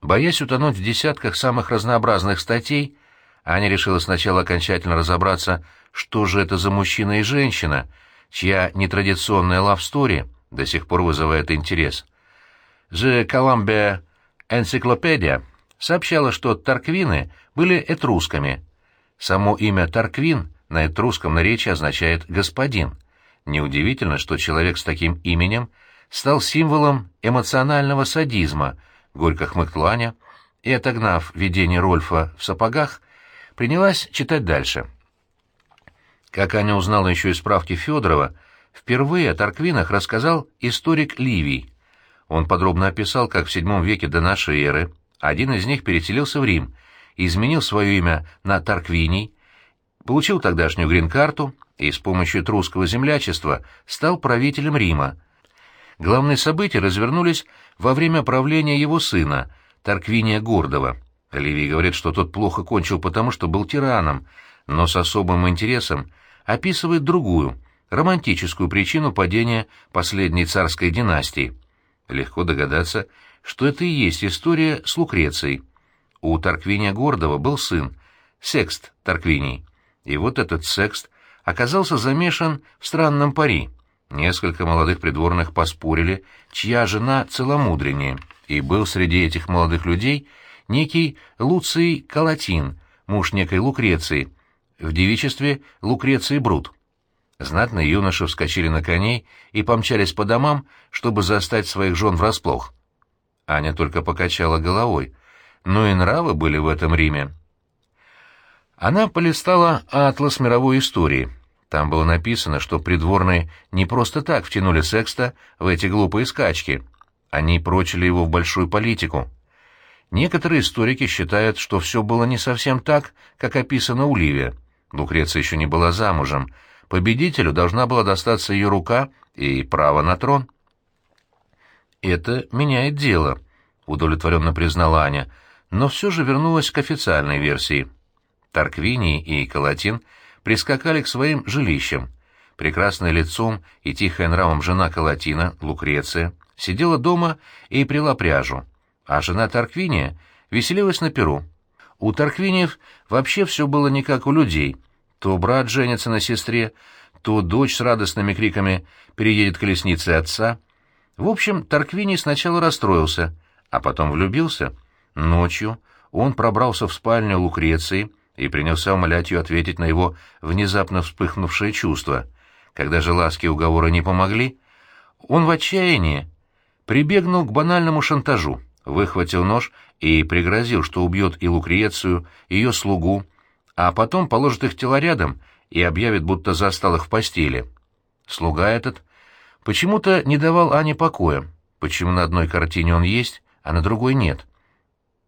Боясь утонуть в десятках самых разнообразных статей, Аня решила сначала окончательно разобраться, что же это за мужчина и женщина, чья нетрадиционная лавстори до сих пор вызывает интерес. The Columbia Encyclopedia сообщала, что Тарквины были этрусками. Само имя Тарквин на этрусском наречии означает «господин». Неудивительно, что человек с таким именем стал символом эмоционального садизма, горько хмыкнула Аня, и, отогнав видение Рольфа в сапогах, принялась читать дальше. Как Аня узнала еще из справки Федорова, впервые о Тарквинах рассказал историк Ливий. Он подробно описал, как в VII веке до нашей эры один из них переселился в Рим, изменил свое имя на Тарквиний, получил тогдашнюю грин-карту и с помощью трусского землячества стал правителем Рима. Главные события развернулись во время правления его сына, Тарквиния Гордова. Ливий говорит, что тот плохо кончил потому, что был тираном, но с особым интересом описывает другую, романтическую причину падения последней царской династии. Легко догадаться, что это и есть история с Лукрецией. У Тарквиния Гордова был сын, Секст Тарквиний. И вот этот Секст оказался замешан в странном пари. Несколько молодых придворных поспорили, чья жена целомудреннее, и был среди этих молодых людей некий Луций Калатин, муж некой Лукреции, в девичестве Лукреции Брут. Знатные юноши вскочили на коней и помчались по домам, чтобы застать своих жен врасплох. Аня только покачала головой. Ну и нравы были в этом Риме. Она полистала атлас мировой истории. Там было написано, что придворные не просто так втянули секста в эти глупые скачки. Они прочили его в большую политику. Некоторые историки считают, что все было не совсем так, как описано у Ливия. Лукреция еще не была замужем. Победителю должна была достаться ее рука и право на трон. «Это меняет дело», — удовлетворенно признала Аня, но все же вернулась к официальной версии — Тарквини и Калатин прискакали к своим жилищам. Прекрасная лицом и тихая нравом жена Калатина, Лукреция, сидела дома и прила пряжу, а жена Тарквиния веселилась на перу. У Тарквиниев вообще все было не как у людей. То брат женится на сестре, то дочь с радостными криками переедет колесницей отца. В общем, Тарквиний сначала расстроился, а потом влюбился. Ночью он пробрался в спальню Лукреции, и принялся умолять ее ответить на его внезапно вспыхнувшее чувство. Когда же ласки уговора не помогли, он в отчаянии прибегнул к банальному шантажу, выхватил нож и пригрозил, что убьет и Лукрецию, и ее слугу, а потом положит их тела рядом и объявит, будто застал их в постели. Слуга этот почему-то не давал Ане покоя, почему на одной картине он есть, а на другой нет.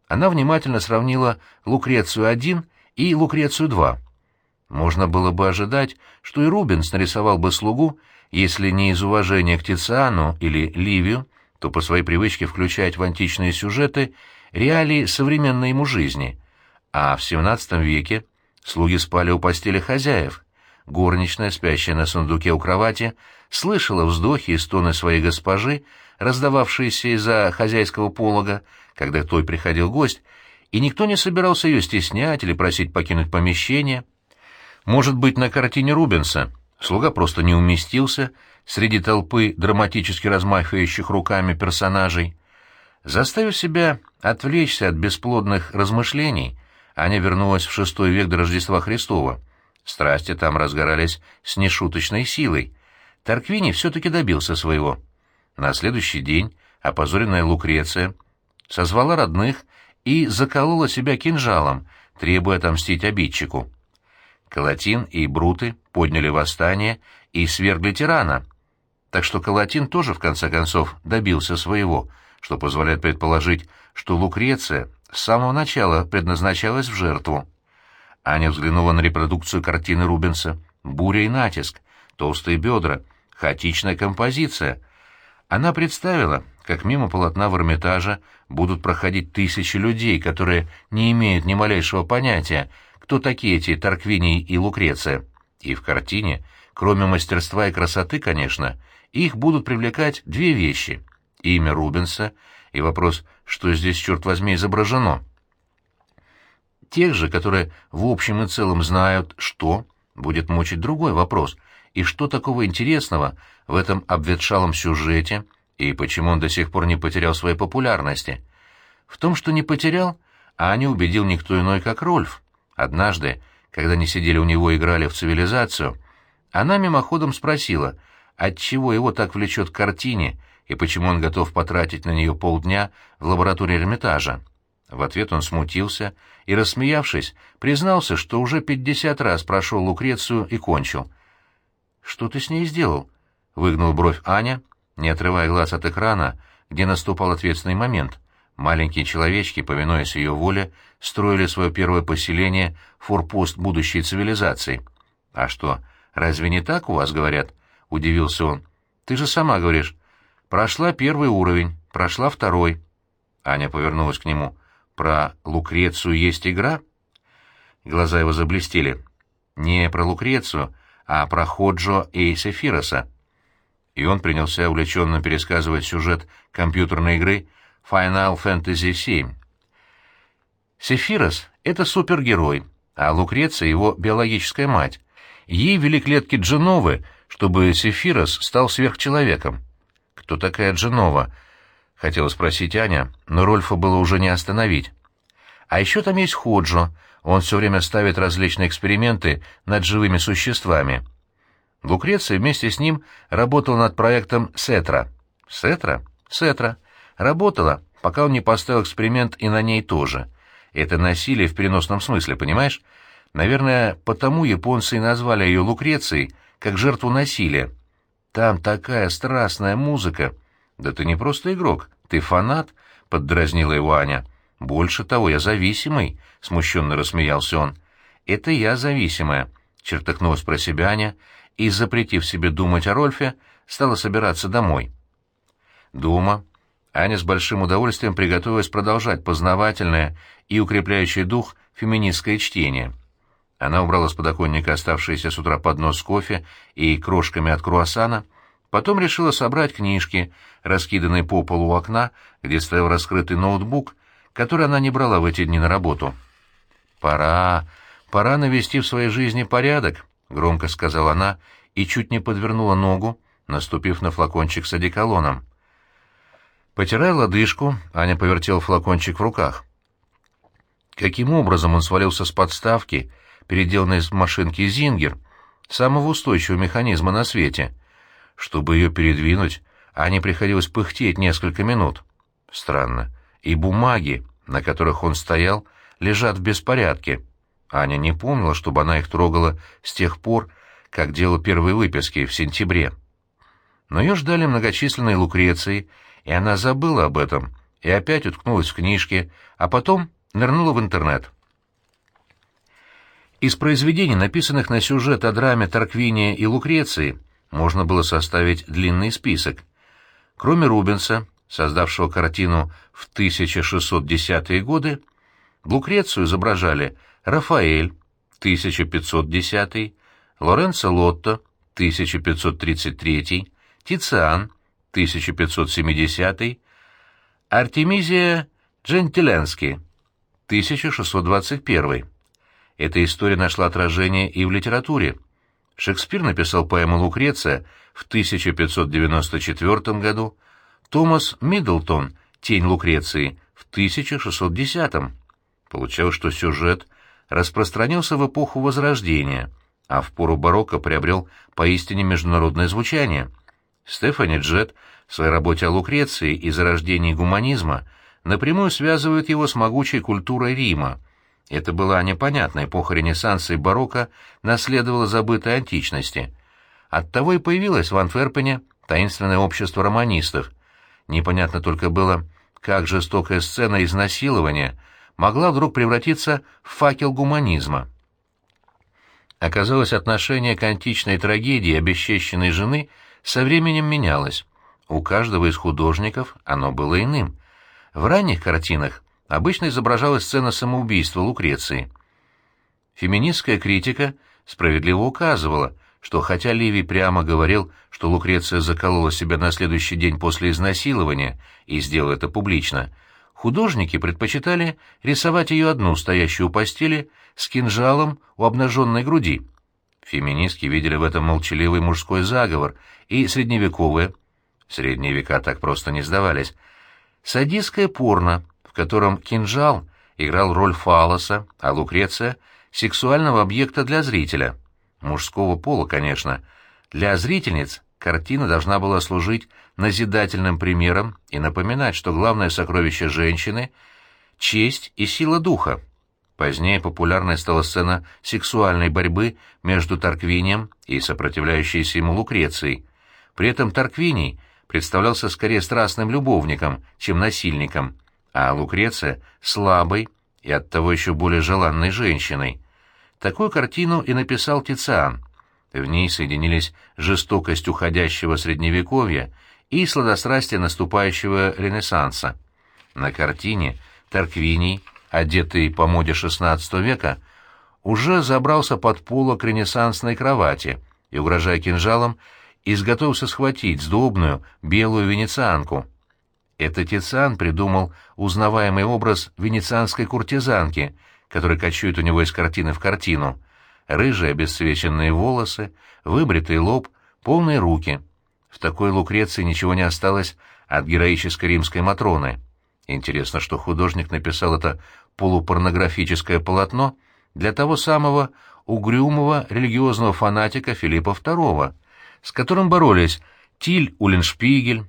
Она внимательно сравнила Лукрецию один и Лукрецию-2. Можно было бы ожидать, что и Рубенс нарисовал бы слугу, если не из уважения к Тициану или Ливию, то по своей привычке включать в античные сюжеты реалии современной ему жизни. А в XVII веке слуги спали у постели хозяев. Горничная, спящая на сундуке у кровати, слышала вздохи и стоны своей госпожи, раздававшиеся из-за хозяйского полога, когда той приходил гость, и никто не собирался ее стеснять или просить покинуть помещение. Может быть, на картине Рубенса слуга просто не уместился среди толпы драматически размахивающих руками персонажей. Заставив себя отвлечься от бесплодных размышлений, Аня вернулась в шестой век до Рождества Христова. Страсти там разгорались с нешуточной силой. Тарквини все-таки добился своего. На следующий день опозоренная Лукреция созвала родных и заколола себя кинжалом, требуя отомстить обидчику. Калатин и Бруты подняли восстание и свергли тирана. Так что Калатин тоже, в конце концов, добился своего, что позволяет предположить, что Лукреция с самого начала предназначалась в жертву. Аня взглянула на репродукцию картины Рубенса. Буря и натиск, толстые бедра, хаотичная композиция. Она представила, как мимо полотна в Эрмитажа будут проходить тысячи людей, которые не имеют ни малейшего понятия, кто такие эти Тарквиний и Лукреция. И в картине, кроме мастерства и красоты, конечно, их будут привлекать две вещи — имя Рубенса и вопрос, что здесь, черт возьми, изображено. Тех же, которые в общем и целом знают, что, будет мучить другой вопрос, и что такого интересного в этом обветшалом сюжете, и почему он до сих пор не потерял своей популярности. В том, что не потерял, а не убедил никто иной, как Рольф. Однажды, когда они сидели у него и играли в цивилизацию, она мимоходом спросила, отчего его так влечет к картине и почему он готов потратить на нее полдня в лаборатории Эрмитажа. В ответ он смутился и, рассмеявшись, признался, что уже пятьдесят раз прошел Лукрецию и кончил. «Что ты с ней сделал?» — выгнул бровь Аня, не отрывая глаз от экрана, где наступал ответственный момент. Маленькие человечки, повинуясь ее воле, строили свое первое поселение, форпост будущей цивилизации. «А что, разве не так у вас говорят?» — удивился он. «Ты же сама говоришь. Прошла первый уровень, прошла второй». Аня повернулась к нему. «Про Лукрецию есть игра?» Глаза его заблестели. «Не про Лукрецию, а про Ходжо и Сефироса». И он принялся увлеченно пересказывать сюжет компьютерной игры Final Fantasy VII. Сефирос — это супергерой, а Лукреция — его биологическая мать. Ей вели клетки Дженовы, чтобы Сефирос стал сверхчеловеком. Кто такая Дженова? Хотела спросить Аня, но Рольфа было уже не остановить. А еще там есть Ходжо, он все время ставит различные эксперименты над живыми существами. Лукреция вместе с ним работала над проектом Сетра. Сетра? Сетра. Работала, пока он не поставил эксперимент и на ней тоже. Это насилие в переносном смысле, понимаешь? Наверное, потому японцы и назвали ее Лукрецией, как жертву насилия. Там такая страстная музыка, «Да ты не просто игрок, ты фанат», — поддразнила его Аня. «Больше того, я зависимый», — смущенно рассмеялся он. «Это я зависимая», — чертыхнулась про себя Аня и, запретив себе думать о Рольфе, стала собираться домой. Дома Аня с большим удовольствием приготовилась продолжать познавательное и укрепляющее дух феминистское чтение. Она убрала с подоконника оставшиеся с утра поднос кофе и крошками от круассана — Потом решила собрать книжки, раскиданные по полу у окна, где стоял раскрытый ноутбук, который она не брала в эти дни на работу. «Пора, пора навести в своей жизни порядок», — громко сказала она и чуть не подвернула ногу, наступив на флакончик с одеколоном. Потирая лодыжку, Аня повертела флакончик в руках. Каким образом он свалился с подставки, переделанной из машинки «Зингер», самого устойчивого механизма на свете — чтобы ее передвинуть, Ане приходилось пыхтеть несколько минут. Странно. И бумаги, на которых он стоял, лежат в беспорядке. Аня не помнила, чтобы она их трогала с тех пор, как делала первые выписки в сентябре. Но ее ждали многочисленные лукреции, и она забыла об этом, и опять уткнулась в книжки, а потом нырнула в интернет. Из произведений, написанных на сюжет о драме Тарквиния и Лукреции, можно было составить длинный список. Кроме Рубенса, создавшего картину в 1610-е годы, Лукрецию изображали Рафаэль, 1510, Лоренцо Лотто, 1533, Тициан, 1570, Артемизия Джентиленский, 1621. Эта история нашла отражение и в литературе. Шекспир написал поэму «Лукреция» в 1594 году, Томас Миддлтон «Тень Лукреции» в 1610. Получалось, что сюжет распространился в эпоху Возрождения, а в пору барокко приобрел поистине международное звучание. Стефани Джет в своей работе о Лукреции и зарождении гуманизма напрямую связывает его с могучей культурой Рима — это была непонятная эпоха Ренессанса и барокко наследовала забытой античности. Оттого и появилось в Антверпене таинственное общество романистов. Непонятно только было, как жестокая сцена изнасилования могла вдруг превратиться в факел гуманизма. Оказалось, отношение к античной трагедии обесчещенной жены со временем менялось. У каждого из художников оно было иным. В ранних картинах обычно изображалась сцена самоубийства Лукреции. Феминистская критика справедливо указывала, что хотя Ливий прямо говорил, что Лукреция заколола себя на следующий день после изнасилования и сделала это публично, художники предпочитали рисовать ее одну, стоящую у постели, с кинжалом у обнаженной груди. Феминистки видели в этом молчаливый мужской заговор, и средневековые, средние века так просто не сдавались, садистское порно, в котором кинжал играл роль фалоса, а Лукреция — сексуального объекта для зрителя — мужского пола, конечно. Для зрительниц картина должна была служить назидательным примером и напоминать, что главное сокровище женщины — честь и сила духа. Позднее популярной стала сцена сексуальной борьбы между Тарквинием и сопротивляющейся ему Лукрецией. При этом Тарквиний представлялся скорее страстным любовником, чем насильником, а Лукреция — слабой и оттого еще более желанной женщиной. Такую картину и написал Тициан. В ней соединились жестокость уходящего средневековья и сладострастие наступающего Ренессанса. На картине Тарквиний, одетый по моде XVI века, уже забрался под полок ренессансной кровати и, угрожая кинжалом, изготовился схватить сдобную белую венецианку. Это Тициан придумал узнаваемый образ венецианской куртизанки — который кочует у него из картины в картину. Рыжие обесцвеченные волосы, выбритый лоб, полные руки. В такой Лукреции ничего не осталось от героической римской Матроны. Интересно, что художник написал это полупорнографическое полотно для того самого угрюмого религиозного фанатика Филиппа II, с которым боролись Тиль Уллиншпигель,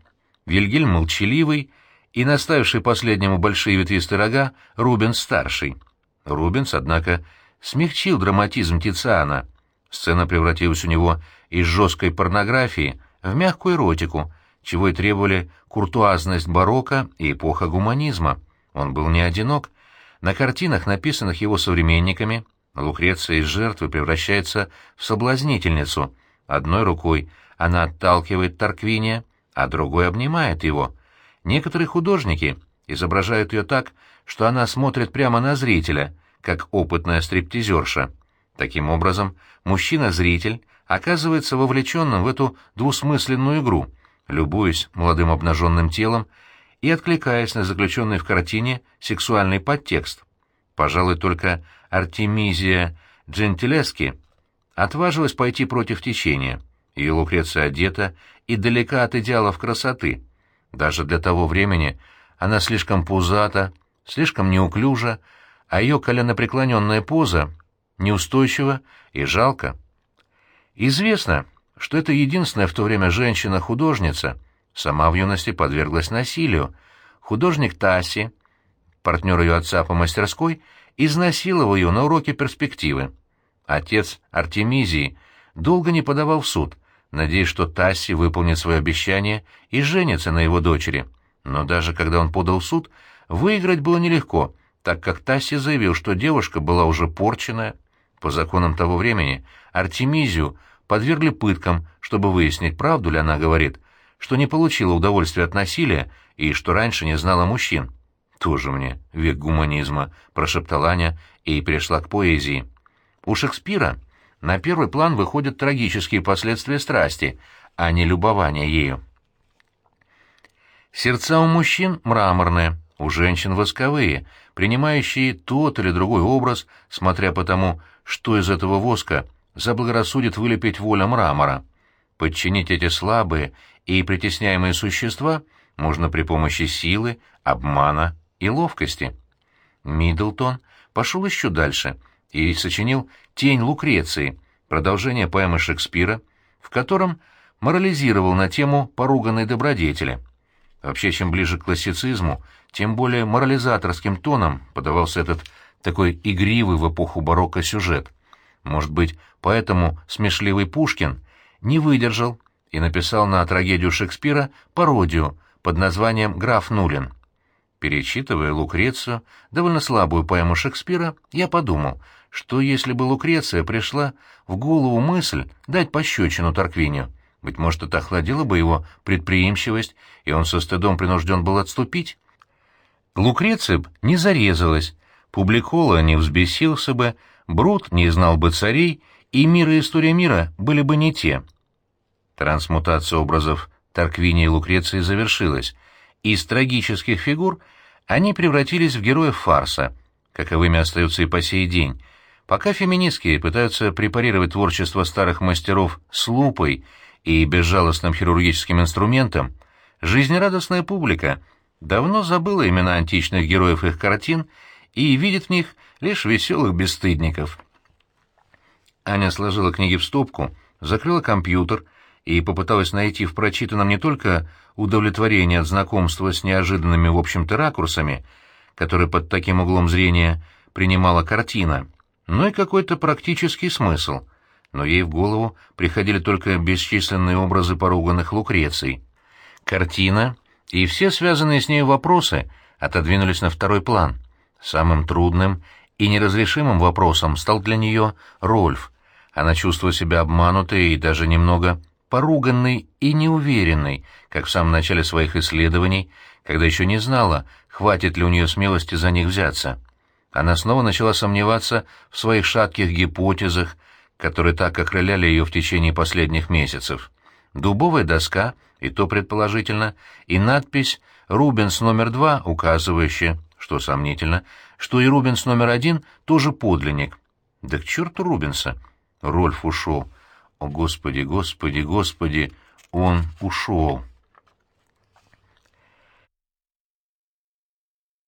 Вильгельм Молчаливый и наставивший последнему большие ветвистые рога Рубен-старший. Рубенс, однако, смягчил драматизм Тициана. Сцена превратилась у него из жесткой порнографии в мягкую эротику, чего и требовали куртуазность барокко и эпоха гуманизма. Он был не одинок. На картинах, написанных его современниками, Лукреция из жертвы превращается в соблазнительницу. Одной рукой она отталкивает Тарквиния, а другой обнимает его. Некоторые художники изображают ее так, что она смотрит прямо на зрителя, как опытная стриптизерша. Таким образом, мужчина-зритель оказывается вовлеченным в эту двусмысленную игру, любуясь молодым обнаженным телом и откликаясь на заключенный в картине сексуальный подтекст. Пожалуй, только Артемизия Джентилески отважилась пойти против течения. Ее Лукреция одета и далека от идеалов красоты. Даже для того времени она слишком пузата, слишком неуклюжа, а ее коленопреклоненная поза неустойчива и жалко. Известно, что это единственная в то время женщина-художница, сама в юности подверглась насилию. Художник Таси, партнер ее отца по мастерской, изнасиловал ее на уроке перспективы. Отец Артемизии долго не подавал в суд, надеясь, что Тасси выполнит свое обещание и женится на его дочери. Но даже когда он подал в суд, Выиграть было нелегко, так как Тасси заявил, что девушка была уже порченная. По законам того времени Артемизию подвергли пыткам, чтобы выяснить, правду ли она говорит, что не получила удовольствия от насилия и что раньше не знала мужчин. «Тоже мне век гуманизма», — прошептала Аня и перешла к поэзии. У Шекспира на первый план выходят трагические последствия страсти, а не любование ею. Сердца у мужчин мраморные, у женщин восковые, принимающие тот или другой образ, смотря по тому, что из этого воска заблагорассудит вылепить воля мрамора. Подчинить эти слабые и притесняемые существа можно при помощи силы, обмана и ловкости. Миддлтон пошел еще дальше и сочинил «Тень Лукреции», продолжение поэмы Шекспира, в котором морализировал на тему поруганной добродетели. Вообще, чем ближе к классицизму, тем более морализаторским тоном подавался этот такой игривый в эпоху барокко сюжет. Может быть, поэтому смешливый Пушкин не выдержал и написал на трагедию Шекспира пародию под названием «Граф Нулин». Перечитывая Лукрецию, довольно слабую поэму Шекспира, я подумал, что если бы Лукреция пришла в голову мысль дать пощечину Тарквинию, быть может, это охладило бы его предприимчивость, и он со стыдом принужден был отступить? Лукреция не зарезалась, Публикола не взбесился бы, Брут не знал бы царей, и мир и история мира были бы не те. Трансмутация образов Тарквини и Лукреции завершилась. Из трагических фигур они превратились в героев фарса, каковыми остаются и по сей день, пока феминистки пытаются препарировать творчество старых мастеров с лупой и безжалостным хирургическим инструментом, жизнерадостная публика давно забыла имена античных героев их картин и видит в них лишь веселых бесстыдников. Аня сложила книги в стопку, закрыла компьютер и попыталась найти в прочитанном не только удовлетворение от знакомства с неожиданными, в общем-то, ракурсами, которые под таким углом зрения принимала картина, но и какой-то практический смысл. Но ей в голову приходили только бесчисленные образы поруганных Лукреций. Картина и все связанные с ней вопросы отодвинулись на второй план. Самым трудным и неразрешимым вопросом стал для нее Рольф. Она чувствовала себя обманутой и даже немного поруганной и неуверенной, как в самом начале своих исследований, когда еще не знала, хватит ли у нее смелости за них взяться. Она снова начала сомневаться в своих шатких гипотезах, которые так окрыляли ее в течение последних месяцев. Дубовая доска, и то предположительно, и надпись «Рубенс номер два», указывающая, что сомнительно, что и Рубенс номер один тоже подлинник. Да к черту Рубенса! Рольф ушел. О, Господи, Господи, Господи, он ушел.